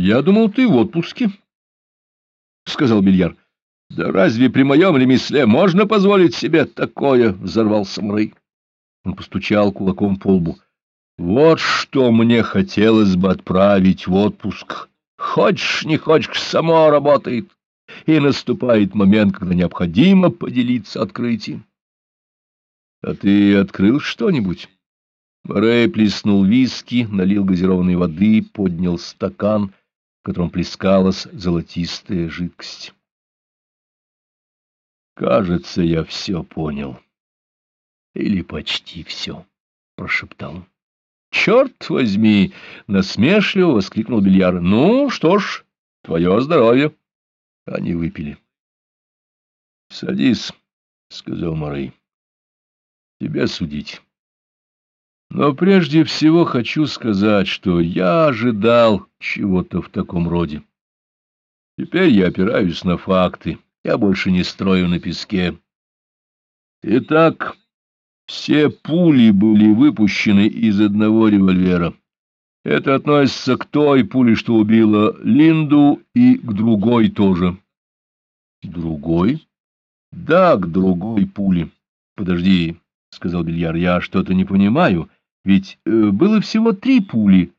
Я думал, ты в отпуске, — сказал Бильяр. — Да разве при моем ремесле можно позволить себе такое? — взорвался Мрей. Он постучал кулаком по лбу. — Вот что мне хотелось бы отправить в отпуск. Хочешь, не хочешь, само работает. И наступает момент, когда необходимо поделиться открытием. — А ты открыл что-нибудь? Морей плеснул виски, налил газированной воды, поднял стакан, котором плескалась золотистая жидкость. «Кажется, я все понял. Или почти все», — прошептал он. «Черт возьми!» — насмешливо воскликнул Бильяр. «Ну, что ж, твое здоровье!» Они выпили. «Садись», — сказал Морей. «Тебя судить». Но прежде всего хочу сказать, что я ожидал чего-то в таком роде. Теперь я опираюсь на факты, я больше не строю на песке. Итак, все пули были выпущены из одного револьвера. Это относится к той пуле, что убила Линду, и к другой тоже. Другой? Да, к другой пуле. Подожди, — сказал Бильяр, — я что-то не понимаю. Ведь э, было всего три пули.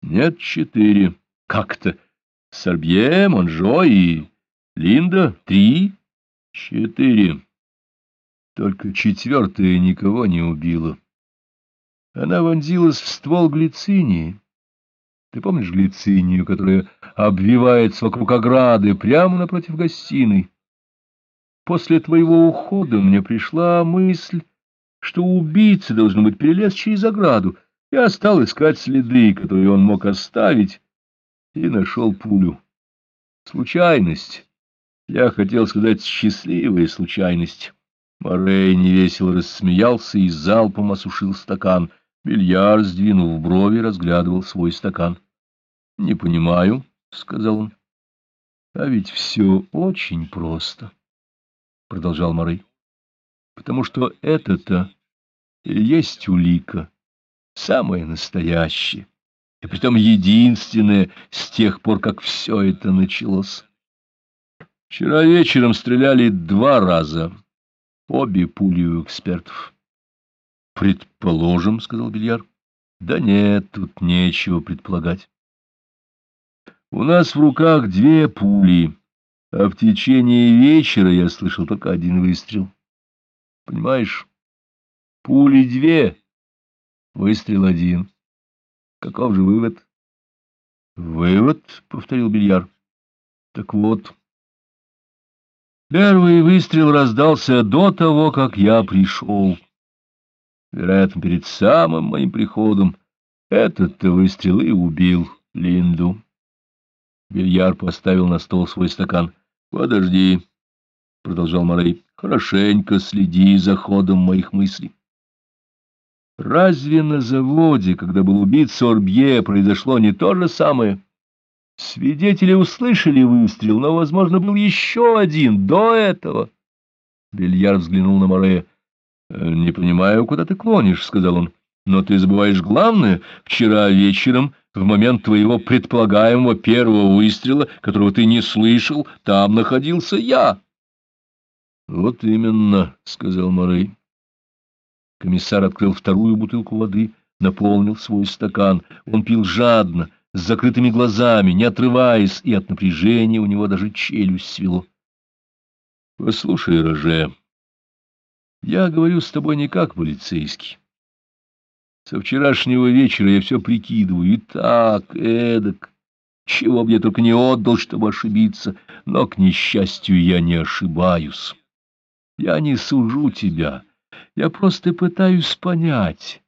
Нет, четыре. Как-то. Сорбье, Монжо и Линда — три. Четыре. Только четвертая никого не убила. Она вонзилась в ствол глицинии. Ты помнишь глицинию, которая обвивается вокруг ограды прямо напротив гостиной? После твоего ухода мне пришла мысль что убийца, должно быть, перелез через ограду. Я стал искать следы, которые он мог оставить, и нашел пулю. Случайность. Я хотел сказать счастливая случайность. Морей невесело рассмеялся и залпом осушил стакан. Бильяр, сдвинув брови, разглядывал свой стакан. — Не понимаю, — сказал он. — А ведь все очень просто, — продолжал Морей. — Потому что это-то есть улика, самая настоящая, и притом единственная с тех пор, как все это началось. Вчера вечером стреляли два раза, обе пули у экспертов. «Предположим», — сказал Бильяр. «Да нет, тут нечего предполагать. У нас в руках две пули, а в течение вечера я слышал только один выстрел. Понимаешь?» Пули две, выстрел один. Каков же вывод? Вывод, — повторил Бильяр. Так вот, первый выстрел раздался до того, как я пришел. Вероятно, перед самым моим приходом этот-то выстрел и убил Линду. Бильяр поставил на стол свой стакан. — Подожди, — продолжал Морей, — хорошенько следи за ходом моих мыслей. Разве на заводе, когда был убит Сорбье, произошло не то же самое? Свидетели услышали выстрел, но, возможно, был еще один до этого. Бельяр взглянул на Морея. «Э, — Не понимаю, куда ты клонишь, — сказал он. — Но ты забываешь главное. Вчера вечером, в момент твоего предполагаемого первого выстрела, которого ты не слышал, там находился я. — Вот именно, — сказал Морей. Комиссар открыл вторую бутылку воды, наполнил свой стакан. Он пил жадно, с закрытыми глазами, не отрываясь, и от напряжения у него даже челюсть свело. — Послушай, Роже, я говорю с тобой не как полицейский. Со вчерашнего вечера я все прикидываю, и так, эдак, чего бы я только не отдал, чтобы ошибиться, но, к несчастью, я не ошибаюсь. Я не сужу тебя, — я просто пытаюсь понять.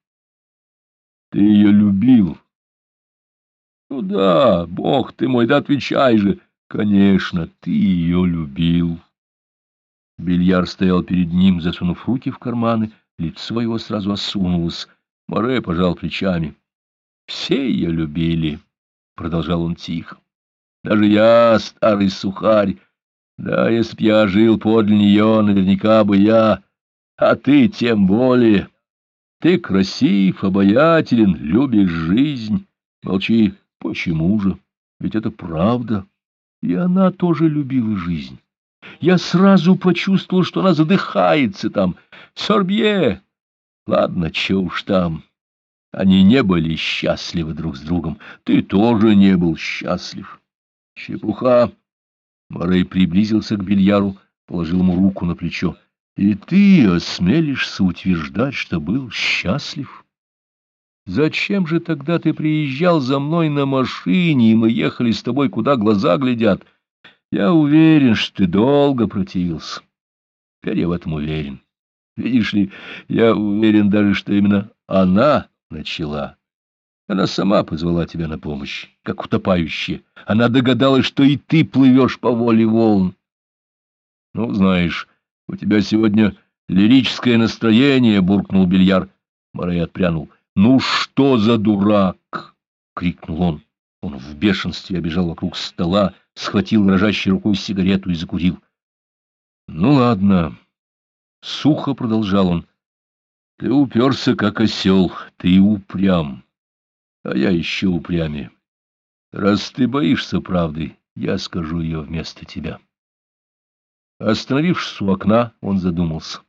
Ты ее любил? Ну да, бог ты мой, да отвечай же. Конечно, ты ее любил. Бильяр стоял перед ним, засунув руки в карманы, лицо его сразу осунулось. Море пожал плечами. Все ее любили, — продолжал он тихо. Даже я, старый сухарь, да, если б я жил подле нее, наверняка бы я а ты тем более. Ты красив, обаятелен, любишь жизнь. Молчи, почему же? Ведь это правда. И она тоже любила жизнь. Я сразу почувствовал, что она задыхается там. Сорбье! Ладно, че уж там. Они не были счастливы друг с другом. Ты тоже не был счастлив. Чепуха. Морей приблизился к бильяру, положил ему руку на плечо. И ты осмелишься утверждать, что был счастлив? Зачем же тогда ты приезжал за мной на машине, и мы ехали с тобой, куда глаза глядят? Я уверен, что ты долго противился. Теперь я в этом уверен. Видишь ли, я уверен даже, что именно она начала. Она сама позвала тебя на помощь, как утопающая. Она догадалась, что и ты плывешь по воле волн. Ну, знаешь, у тебя сегодня лирическое настроение, — буркнул Бильяр. Морей отпрянул. Ну что за дурак? — крикнул он. Он в бешенстве обежал вокруг стола, схватил дрожащей рукой сигарету и закурил. — Ну, ладно. Сухо продолжал он. — Ты уперся, как осел, ты упрям. А я еще упрямее. Раз ты боишься правды, я скажу ее вместо тебя. Остановившись у окна, он задумался.